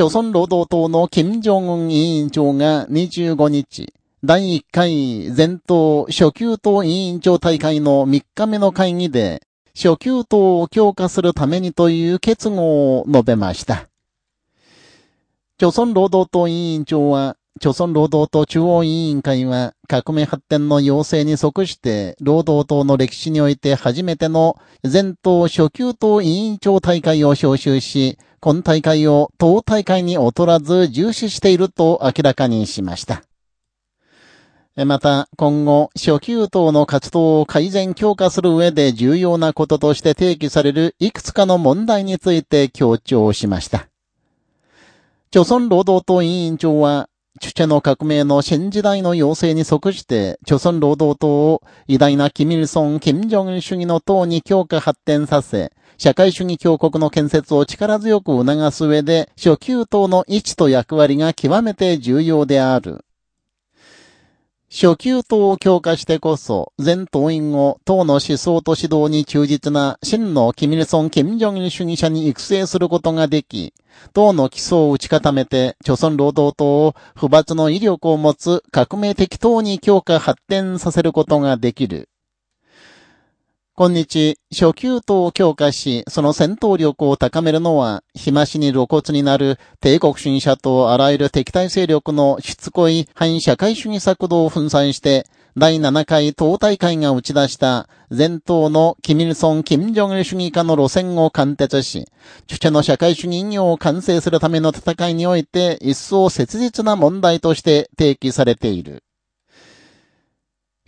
朝鮮労働党の金正恩委員長が25日、第1回全党初級党委員長大会の3日目の会議で、初級党を強化するためにという決合を述べました。朝鮮労働党委員長は、朝鮮労働党中央委員会は革命発展の要請に即して労働党の歴史において初めての全党初級党委員長大会を招集し、今大会を党大会に劣らず重視していると明らかにしました。また、今後、初級党の活動を改善強化する上で重要なこととして提起されるいくつかの問題について強調しました。朝鮮労働党委員長は、チュチェの革命の新時代の要請に即して、朝鮮労働党を偉大なキミルソン、キム・ジョン主義の党に強化発展させ、社会主義強国の建設を力強く促す上で、初級党の位置と役割が極めて重要である。初級党を強化してこそ、全党員を党の思想と指導に忠実な真のキミルソン・キム・ジョン主義者に育成することができ、党の基礎を打ち固めて、朝鮮労働党を不罰の威力を持つ革命的党に強化発展させることができる。今日、初級党を強化し、その戦闘力を高めるのは、日増しに露骨になる帝国主義者とあらゆる敵対勢力のしつこい反社会主義策動を粉砕して、第7回党大会が打ち出した全党のキミルソン・キム・ジョンル主義家の路線を貫徹し、主者の社会主義業を完成するための戦いにおいて一層切実な問題として提起されている。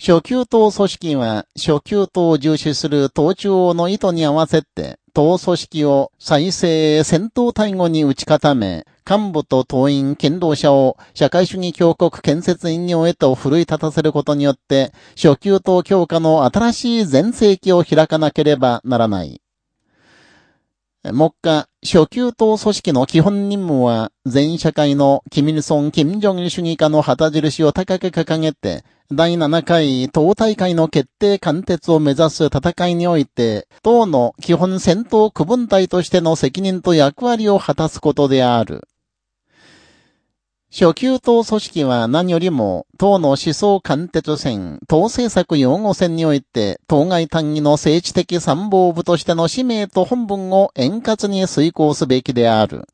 初級党組織は、初級党を重視する党中央の意図に合わせて、党組織を再生戦闘対語に打ち固め、幹部と党員、剣道者を社会主義強国建設引用へと奮い立たせることによって、初級党強化の新しい前世紀を開かなければならない。目下、初級党組織の基本任務は、全社会のキミルソン・キム・ジョン主義家の旗印を高く掲げて、第7回党大会の決定貫徹を目指す戦いにおいて、党の基本戦闘区分隊としての責任と役割を果たすことである。初級党組織は何よりも、党の思想貫徹戦、党政策擁護戦において、当該単位の政治的参謀部としての使命と本文を円滑に遂行すべきである。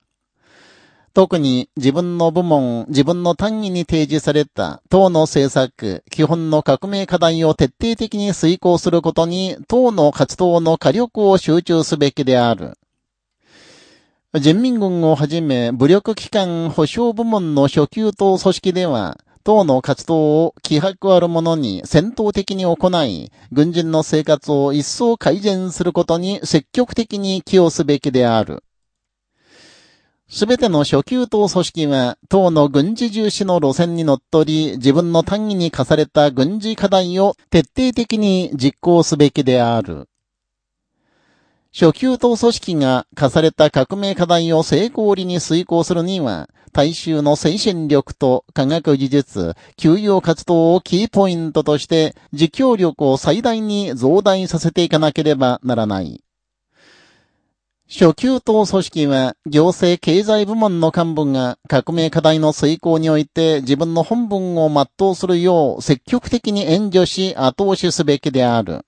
特に自分の部門、自分の単位に提示された党の政策、基本の革命課題を徹底的に遂行することに党の活動の火力を集中すべきである。人民軍をはじめ武力機関保障部門の初級党組織では、党の活動を気迫あるものに戦闘的に行い、軍人の生活を一層改善することに積極的に寄与すべきである。すべての初級党組織は、党の軍事重視の路線に乗っ取り、自分の単位に課された軍事課題を徹底的に実行すべきである。初級党組織が課された革命課題を成功裏に遂行するには、大衆の精神力と科学技術、休養活動をキーポイントとして、実況力を最大に増大させていかなければならない。初級党組織は行政経済部門の幹部が革命課題の遂行において自分の本文を全うするよう積極的に援助し後押しすべきである。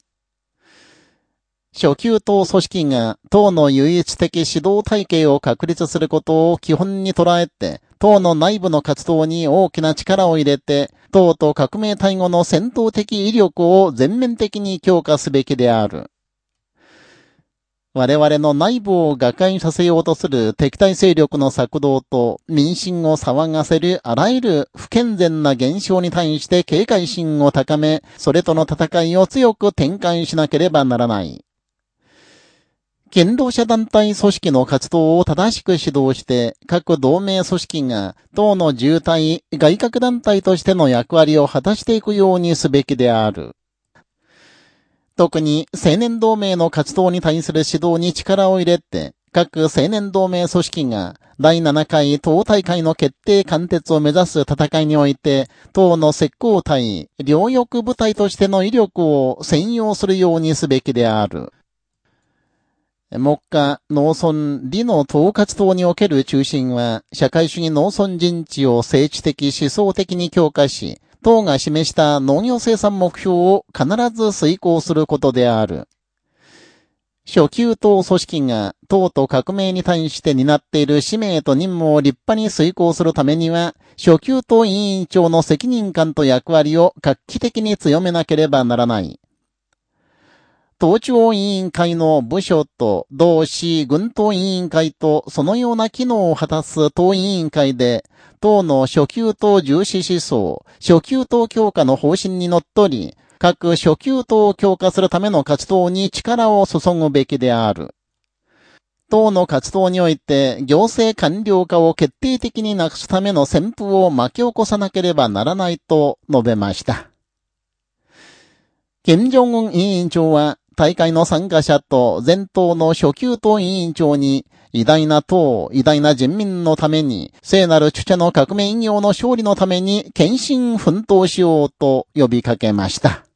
初級党組織が党の唯一的指導体系を確立することを基本に捉えて、党の内部の活動に大きな力を入れて、党と革命対後の戦闘的威力を全面的に強化すべきである。我々の内部を瓦解させようとする敵対勢力の策動と民心を騒がせるあらゆる不健全な現象に対して警戒心を高め、それとの戦いを強く展開しなければならない。堅労者団体組織の活動を正しく指導して、各同盟組織が党の重体、外郭団体としての役割を果たしていくようにすべきである。特に青年同盟の活動に対する指導に力を入れて、各青年同盟組織が第7回党大会の決定貫徹を目指す戦いにおいて、党の石膏隊、両翼部隊としての威力を専用するようにすべきである。目下、農村、理の統括党における中心は、社会主義農村人知を政治的思想的に強化し、党が示した農業生産目標を必ず遂行することである。初級党組織が党と革命に対して担っている使命と任務を立派に遂行するためには、初級党委員長の責任感と役割を画期的に強めなければならない。党庁委員会の部署と同市軍党委員会とそのような機能を果たす党委員会で、党の初級党重視思想、初級党強化の方針にのっとり、各初級党を強化するための活動に力を注ぐべきである。党の活動において行政官僚化を決定的になくすための旋風を巻き起こさなければならないと述べました。金正恩委員長は大会の参加者と全党の初級党委員長に、偉大な党、偉大な人民のために、聖なる著者の革命引用の勝利のために献身奮闘しようと呼びかけました。